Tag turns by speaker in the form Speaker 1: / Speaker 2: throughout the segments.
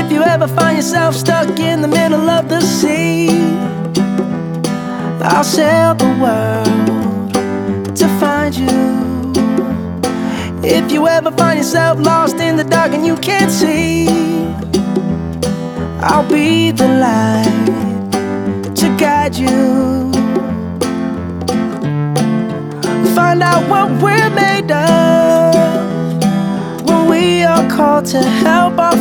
Speaker 1: if you ever find yourself stuck in the middle of the sea, I'll sail the world to find you. If you ever find yourself lost in the dark and you can't see, I'll be the light to guide you. Find out what we're made of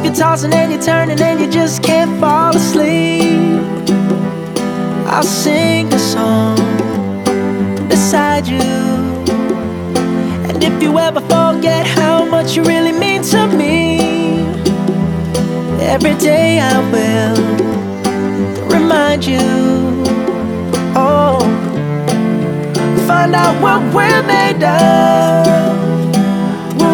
Speaker 1: If you're tossing and you're turning and you just can't fall asleep, I'll sing a song beside you. And if you ever forget how much you really mean to me, every day I will remind you. Oh, find out what we're made of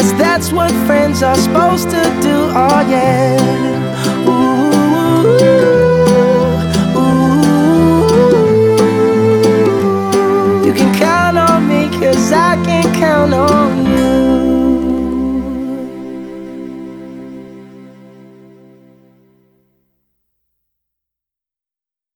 Speaker 1: Cause that's what friends are supposed to do, oh yeah. Ooh, ooh. You can count on me, cause I can count on you.